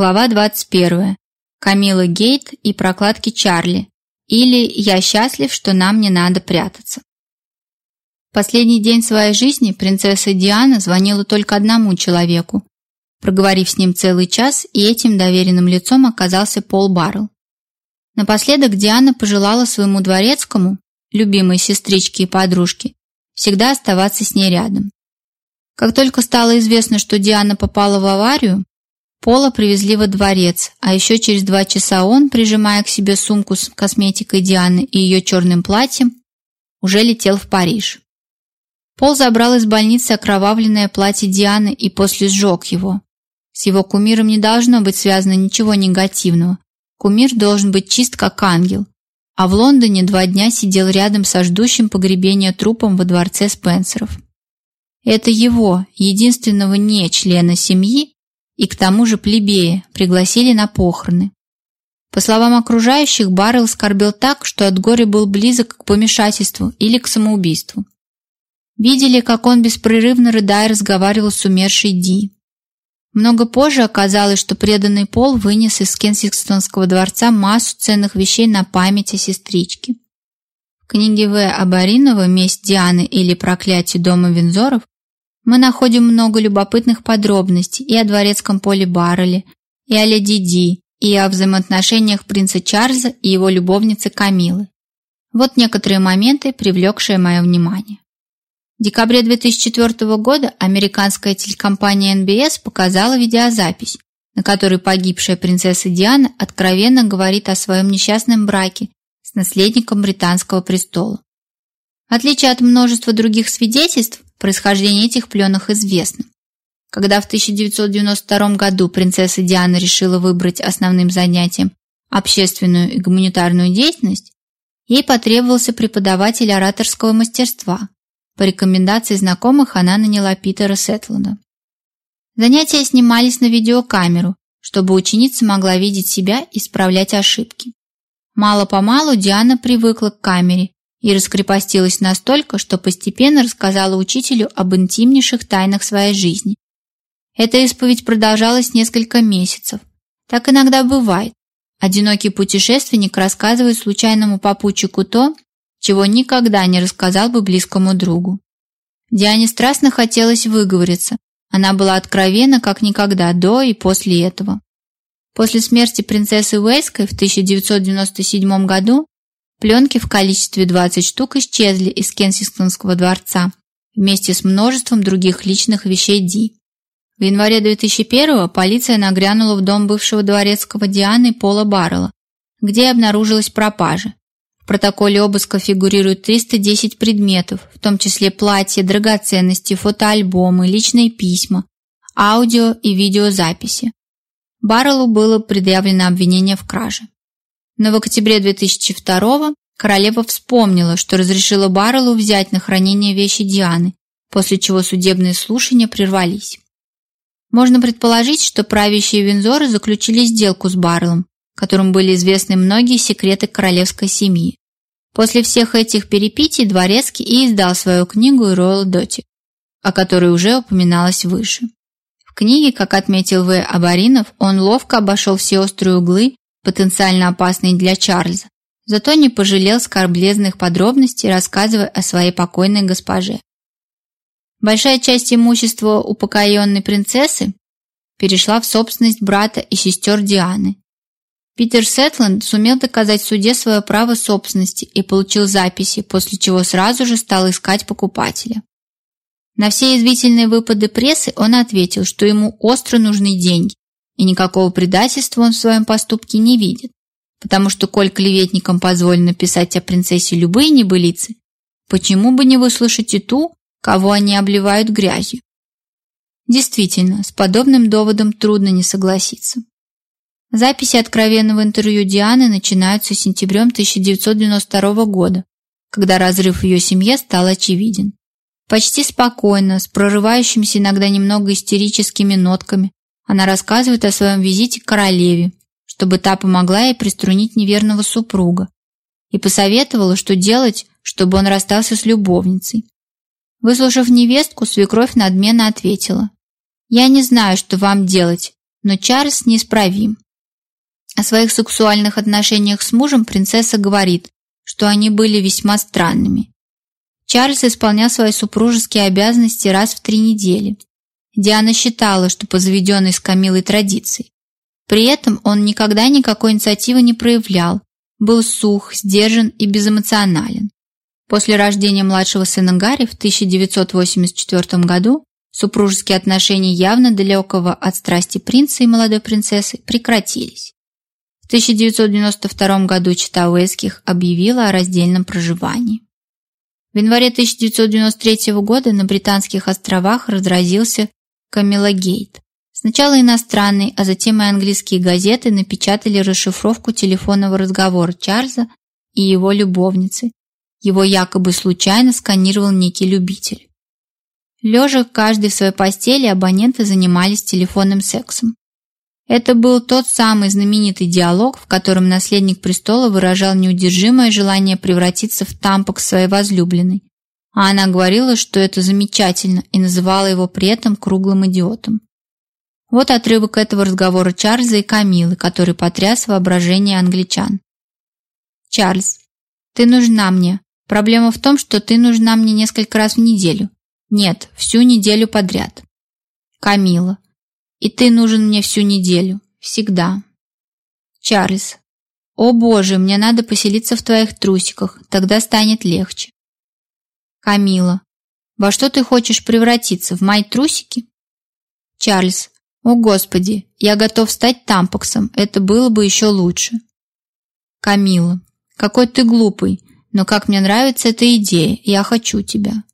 Глава 21. Камила Гейт и прокладки Чарли. Или «Я счастлив, что нам не надо прятаться». Последний день своей жизни принцесса Диана звонила только одному человеку, проговорив с ним целый час, и этим доверенным лицом оказался Пол Баррелл. Напоследок Диана пожелала своему дворецкому, любимой сестричке и подружке, всегда оставаться с ней рядом. Как только стало известно, что Диана попала в аварию, Пола привезли во дворец, а еще через два часа он, прижимая к себе сумку с косметикой Дианы и ее черным платьем, уже летел в Париж. Пол забрал из больницы окровавленное платье Дианы и после сжег его. С его кумиром не должно быть связано ничего негативного. Кумир должен быть чист как ангел. А в Лондоне два дня сидел рядом со ждущим погребения трупом во дворце Спенсеров. Это его, единственного не члена семьи, и к тому же плебея, пригласили на похороны. По словам окружающих, Баррелл скорбел так, что от горя был близок к помешательству или к самоубийству. Видели, как он беспрерывно рыдая разговаривал с умершей Ди. Много позже оказалось, что преданный Пол вынес из Кенсингтонского дворца массу ценных вещей на память о сестричке. В книге В. Абаринова «Месть Дианы» или «Проклятие дома Винзоров» мы находим много любопытных подробностей и о дворецком Поле Барреле, и о леди Ди, и о взаимоотношениях принца Чарльза и его любовницы Камилы. Вот некоторые моменты, привлекшие мое внимание. В декабре 2004 года американская телекомпания NBS показала видеозапись, на которой погибшая принцесса Диана откровенно говорит о своем несчастном браке с наследником британского престола. В отличие от множества других свидетельств, происхождение этих пленок известно. Когда в 1992 году принцесса Диана решила выбрать основным занятием общественную и гуманитарную деятельность, ей потребовался преподаватель ораторского мастерства, по рекомендации знакомых она наняла Питера Сетланда. Занятия снимались на видеокамеру, чтобы ученица могла видеть себя и исправлять ошибки. Мало-помалу Диана привыкла к камере и раскрепостилась настолько, что постепенно рассказала учителю об интимнейших тайнах своей жизни. Эта исповедь продолжалась несколько месяцев. Так иногда бывает. Одинокий путешественник рассказывает случайному попутчику то, чего никогда не рассказал бы близкому другу. Диане страстно хотелось выговориться. Она была откровенна как никогда до и после этого. После смерти принцессы Уэльской в 1997 году пленки в количестве 20 штук исчезли из Кенсингтонского дворца вместе с множеством других личных вещей Ди. В январе 2001 полиция нагрянула в дом бывшего дворецкого Дианы Пола Баррелла, где обнаружилась пропажа протоколе обыска фигурирует 310 предметов, в том числе платья, драгоценности, фотоальбомы, личные письма, аудио и видеозаписи. Барреллу было предъявлено обвинение в краже. Но в октябре 2002 королева вспомнила, что разрешила Барреллу взять на хранение вещи Дианы, после чего судебные слушания прервались. Можно предположить, что правящие Винзоры заключили сделку с Барреллом, которым были известны многие секреты королевской семьи. После всех этих перипетий Дворецкий и издал свою книгу «Роyal Доти», о которой уже упоминалось выше. В книге, как отметил В. Абаринов, он ловко обошел все острые углы, потенциально опасные для Чарльза, зато не пожалел скорблезных подробностей, рассказывая о своей покойной госпоже. Большая часть имущества упокоенной принцессы перешла в собственность брата и сестер Дианы, Питер Сетланд сумел доказать в суде свое право собственности и получил записи, после чего сразу же стал искать покупателя. На все извительные выпады прессы он ответил, что ему остро нужны деньги, и никакого предательства он в своем поступке не видит, потому что коль клеветникам позволено писать о принцессе любые небылицы, почему бы не выслушать и ту, кого они обливают грязью? Действительно, с подобным доводом трудно не согласиться. Записи откровенного интервью Дианы начинаются сентябрем 1992 года, когда разрыв ее семье стал очевиден. Почти спокойно, с прорывающимися иногда немного истерическими нотками, она рассказывает о своем визите к королеве, чтобы та помогла ей приструнить неверного супруга, и посоветовала, что делать, чтобы он расстался с любовницей. Выслушав невестку, свекровь надменно ответила: "Я не знаю, что вам делать, но Чарльз неисправим. О своих сексуальных отношениях с мужем принцесса говорит, что они были весьма странными. Чарльз исполнял свои супружеские обязанности раз в три недели. Диана считала, что по заведенной с Камилой традиции. При этом он никогда никакой инициативы не проявлял, был сух, сдержан и безэмоционален. После рождения младшего сына Гарри в 1984 году супружеские отношения явно далекого от страсти принца и молодой принцессы прекратились. В 1992 году чита Уэйских объявила о раздельном проживании. В январе 1993 года на Британских островах разразился Камилогейт. Сначала иностранные, а затем и английские газеты напечатали расшифровку телефонного разговора Чарльза и его любовницы. Его якобы случайно сканировал некий любитель. Лежа каждый в своей постели, абоненты занимались телефонным сексом. Это был тот самый знаменитый диалог, в котором наследник престола выражал неудержимое желание превратиться в тампок своей возлюбленной. А она говорила, что это замечательно, и называла его при этом круглым идиотом. Вот отрывок этого разговора Чарльза и Камилы, который потряс воображение англичан. Чарльз, ты нужна мне. Проблема в том, что ты нужна мне несколько раз в неделю. Нет, всю неделю подряд. Камила, и ты нужен мне всю неделю. Всегда. Чарльз. О боже, мне надо поселиться в твоих трусиках, тогда станет легче. Камила. Во что ты хочешь превратиться? В мои трусики? Чарльз. О господи, я готов стать тампоксом, это было бы еще лучше. Камила. Какой ты глупый, но как мне нравится эта идея, я хочу тебя.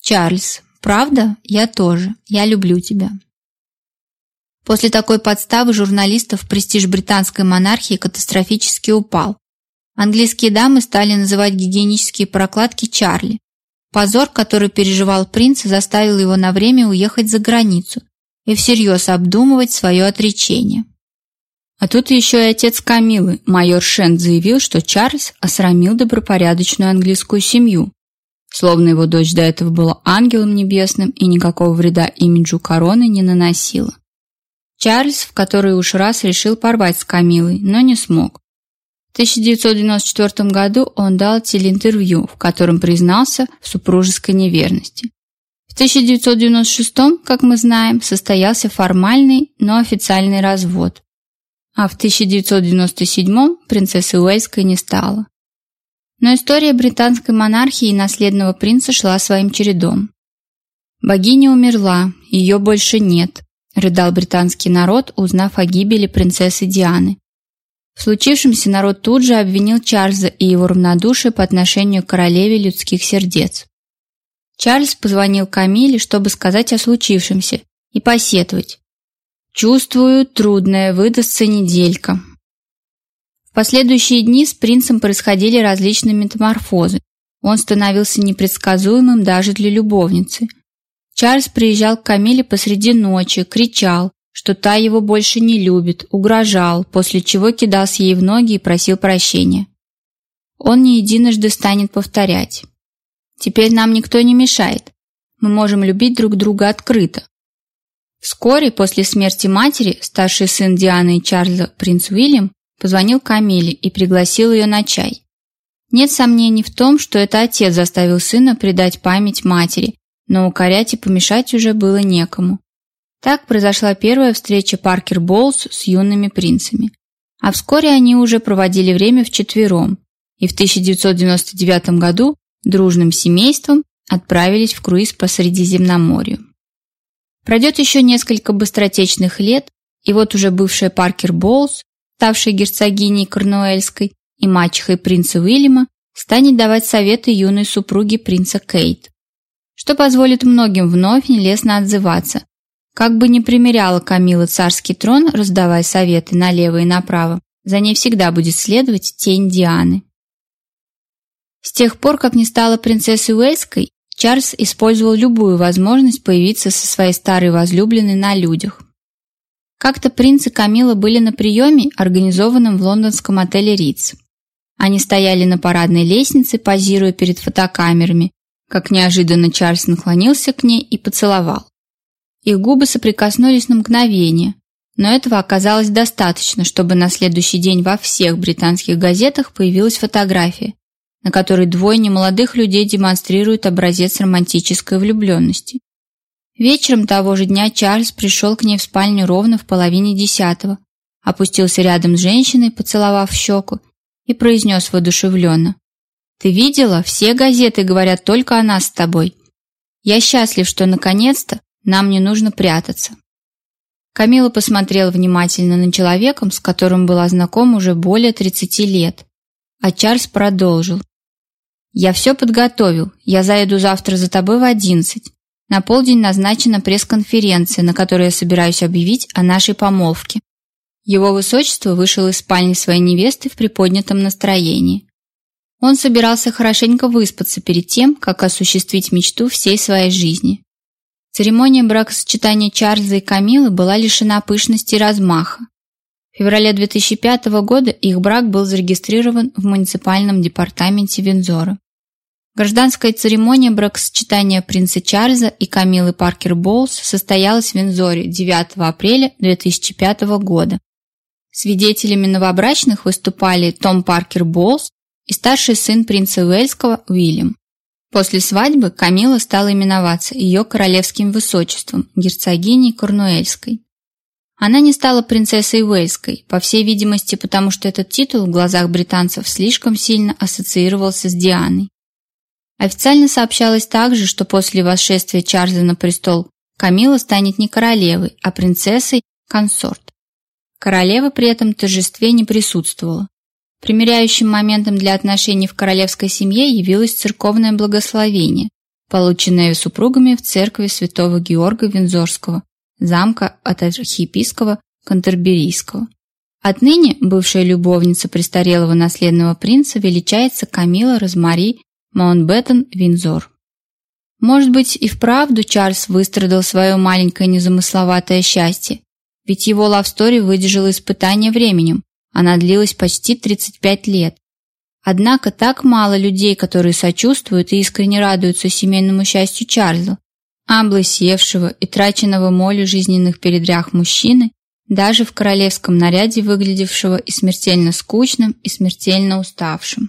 Чарльз. Правда? Я тоже. Я люблю тебя. После такой подставы журналистов престиж британской монархии катастрофически упал. Английские дамы стали называть гигиенические прокладки Чарли. Позор, который переживал принц, заставил его на время уехать за границу и всерьез обдумывать свое отречение. А тут еще и отец Камилы, майор Шент, заявил, что Чарльз осрамил добропорядочную английскую семью, словно его дочь до этого была ангелом небесным и никакого вреда имиджу короны не наносила. Чарльз в который уж раз решил порвать с Камилой, но не смог. В 1994 году он дал телеинтервью, в котором признался в супружеской неверности. В 1996, как мы знаем, состоялся формальный, но официальный развод. А в 1997 принцессы Уэльской не стало. Но история британской монархии и наследного принца шла своим чередом. Богиня умерла, ее больше нет рыдал британский народ, узнав о гибели принцессы Дианы. В случившемся народ тут же обвинил Чарльза и его равнодушие по отношению к королеве людских сердец. Чарльз позвонил Камиле, чтобы сказать о случившемся и посетовать. «Чувствую, трудная выдастся неделька». В последующие дни с принцем происходили различные метаморфозы. Он становился непредсказуемым даже для любовницы – Чарльз приезжал к Камиле посреди ночи, кричал, что та его больше не любит, угрожал, после чего кидался ей в ноги и просил прощения. Он не единожды станет повторять. Теперь нам никто не мешает. Мы можем любить друг друга открыто. Вскоре после смерти матери старший сын Дианы и Чарльза, принц Уильям, позвонил Камиле и пригласил ее на чай. Нет сомнений в том, что это отец заставил сына предать память матери но укорять и помешать уже было некому. Так произошла первая встреча Паркер Боулс с юными принцами. А вскоре они уже проводили время вчетвером и в 1999 году дружным семейством отправились в круиз по Средиземноморью. Пройдет еще несколько быстротечных лет, и вот уже бывшая Паркер Боулс, ставшая герцогиней Корнуэльской и мачехой принца Уильяма, станет давать советы юной супруге принца Кейт что позволит многим вновь нелестно отзываться. Как бы ни примеряла Камила царский трон, раздавая советы налево и направо, за ней всегда будет следовать тень Дианы. С тех пор, как не стала принцессой Уэльской, Чарльз использовал любую возможность появиться со своей старой возлюбленной на людях. Как-то принц и Камила были на приеме, организованном в лондонском отеле Ritz. Они стояли на парадной лестнице, позируя перед фотокамерами, как неожиданно Чарльз наклонился к ней и поцеловал. Их губы соприкоснулись на мгновение, Но этого оказалось достаточно, чтобы на следующий день во всех британских газетах появилась фотография, на которой двое немолодых людей демонстрируют образец романтической влюбленности. Вечером того же дня Чарльз пришел к ней в спальню ровно в половине десятого, опустился рядом с женщиной, поцеловав щеку, и произнес воодушевленно. «Ты видела? Все газеты говорят только о нас с тобой. Я счастлив, что наконец-то нам не нужно прятаться». Камила посмотрела внимательно на человека, с которым была знакома уже более 30 лет. А Чарльз продолжил. «Я все подготовил. Я заеду завтра за тобой в одиннадцать. На полдень назначена пресс-конференция, на которой я собираюсь объявить о нашей помолвке. Его высочество вышел из спальни своей невесты в приподнятом настроении. Он собирался хорошенько выспаться перед тем, как осуществить мечту всей своей жизни. Церемония бракосочетания Чарльза и Камилы была лишена пышности и размаха. В феврале 2005 года их брак был зарегистрирован в муниципальном департаменте Винзора. Гражданская церемония бракосочетания принца Чарльза и Камилы Паркер Боулс состоялась в Винзоре 9 апреля 2005 года. Свидетелями новобрачных выступали Том Паркер Боулс и старший сын принца Уэльского Уильям. После свадьбы Камила стала именоваться ее королевским высочеством, герцогиней Корнуэльской. Она не стала принцессой Уэльской, по всей видимости, потому что этот титул в глазах британцев слишком сильно ассоциировался с Дианой. Официально сообщалось также, что после восшествия Чарльза на престол Камила станет не королевой, а принцессой-консорт. Королева при этом торжестве не присутствовала. Примеряющим моментом для отношений в королевской семье явилось церковное благословение, полученное супругами в церкви святого Георга Винзорского, замка от архиепископа Кантерберийского. Отныне бывшая любовница престарелого наследного принца величается Камила Розмари Маунтбеттен, Виндзор. Может быть, и вправду Чарльз выстрадал свое маленькое незамысловатое счастье, ведь его лавстори выдержала испытание временем, она длилась почти 35 лет. Однако так мало людей, которые сочувствуют и искренне радуются семейному счастью Чарльза, облысевшего и траченного молью жизненных передрях мужчины, даже в королевском наряде выглядевшего и смертельно скучным, и смертельно уставшим.